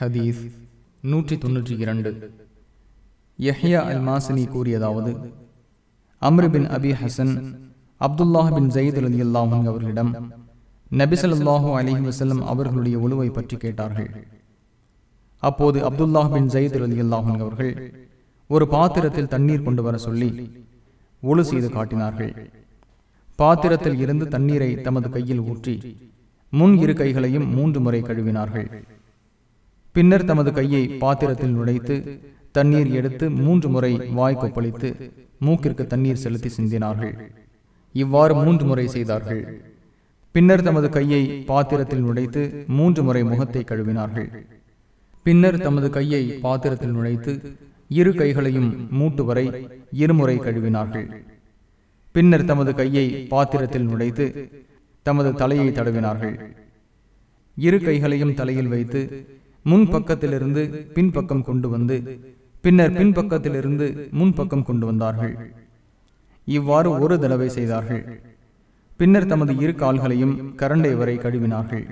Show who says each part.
Speaker 1: ஹதீஸ் நூற்றி தொன்னூற்றி இரண்டு. யஹ்யா அல் மாசினி கூறியதாவது அம்ருபின் அபி ஹசன் அப்துல்லாஹ் பின் ஜயீத் அலி அல்லாஹன் அவர்களிடம் நபிசல்லாஹூ அலிஹி வசல்லம் அவர்களுடைய உழுவை பற்றி கேட்டார்கள். அப்போது அப்துல்லாஹ் பின் ஜயீத் அலி அல்லாஹன் அவர்கள் ஒரு பாத்திரத்தில் தண்ணீர் கொண்டு வர சொல்லி ஒழு செய்து காட்டினார்கள். பாத்திரத்தில் இருந்து தண்ணீரை தமது கையில் ஊற்றி முன் இரு கைகளையும் மூன்று முறை கழுவினார்கள். பின்னர் தமது கையை பாத்திரத்தில் நுழைத்து தண்ணீர் எடுத்து மூன்று முறை வாய் கொப்பளித்து மூக்கிற்கு தண்ணீர் செலுத்தி சிந்தினார்கள். இவ்வாறு மூன்று முறை செய்தார்கள். பின்னர் தமது கையை பாத்திரத்தில் நுழைத்து மூன்று முறை முகத்தை கழுவினார்கள். பின்னர் தமது கையை பாத்திரத்தில் நுழைத்து இரு கைகளையும் மூட்டு வரை இருமுறை கழுவினார்கள். பின்னர் தமது கையை பாத்திரத்தில் நுழைத்து தமது தலையை தடவினார்கள். இரு கைகளையும் தலையில் வைத்து முன் பக்கத்திலிருந்து பின்பக்கம் கொண்டு வந்து பின்னர் பின்பக்கத்திலிருந்து முன்பக்கம் கொண்டு வந்தார்கள். இவ்வாறு ஒரு தடவை செய்தார்கள். பின்னர் தமது இரு கால்களையும் கரண்டை வரை கழுவினார்கள்.